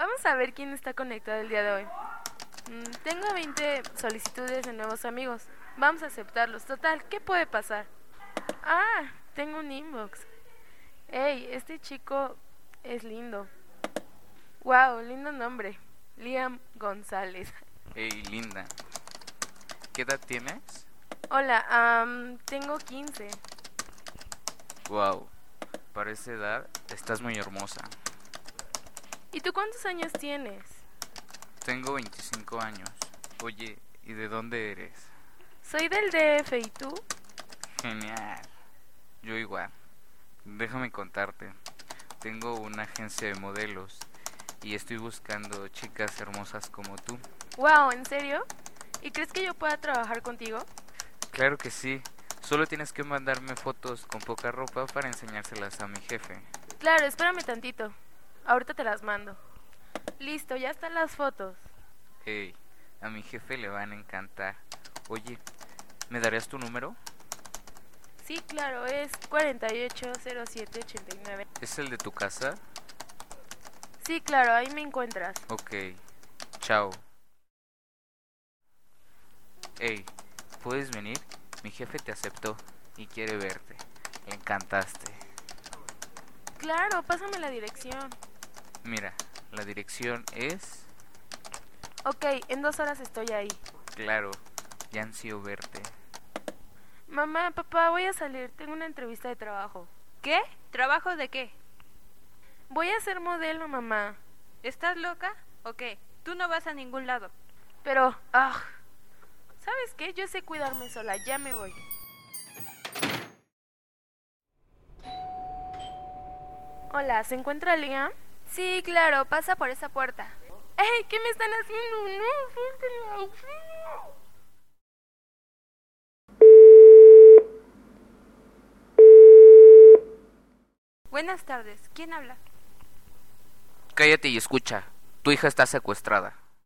Vamos a ver quién está conectado el día de hoy. Mm, tengo 20 solicitudes de nuevos amigos. Vamos a aceptarlos. Total, ¿qué puede pasar? Ah, tengo un inbox. Hey, este chico es lindo. Wow, lindo nombre. Liam González. Hey, linda. ¿Qué edad tienes? Hola, am, tengo 15. Wow. Para esa edad estás muy hermosa. ¿Y tú cuántos años tienes? Tengo 25 años. Oye, ¿y de dónde eres? Soy del DF, ¿y tú? Genial. Yo igual. Déjame contarte. Tengo una agencia de modelos y estoy buscando chicas hermosas como tú. Wow, ¿en serio? ¿Y crees que yo pueda trabajar contigo? Claro que sí. Solo tienes que mandarme fotos con poca ropa para enseñárselas a mi jefe. Claro, espérame tantito. Ahorita te las mando. Listo, ya están las fotos. Hey, a mi jefe le van a encantar. Oye, ¿me darías tu número? Sí, claro, es 480789. ¿Es el de tu casa? Sí, claro, ahí me encuentras. Ok. Chao. Hey, ¿puedes venir? Mi jefe te aceptó y quiere verte. Le encantaste. Claro, pásame la dirección. Mira, la dirección es... Ok, en dos horas estoy ahí. Claro, ya ansío verte. Mamá, papá, voy a salir. Tengo una entrevista de trabajo. ¿Qué? ¿Trabajo de qué? Voy a ser modelo, mamá. ¿Estás loca? ¿O qué? Tú no vas a ningún lado. Pero, ah, ¿sabes qué? Yo sé cuidarme sola. Ya me voy. Hola, ¿se encuentra Liam? Sí, claro, pasa por esa puerta. ¡Ey! ¿Qué me están haciendo? ¡No! ¡Auxilio! Buenas tardes. ¿Quién habla? Cállate y escucha. Tu hija está secuestrada.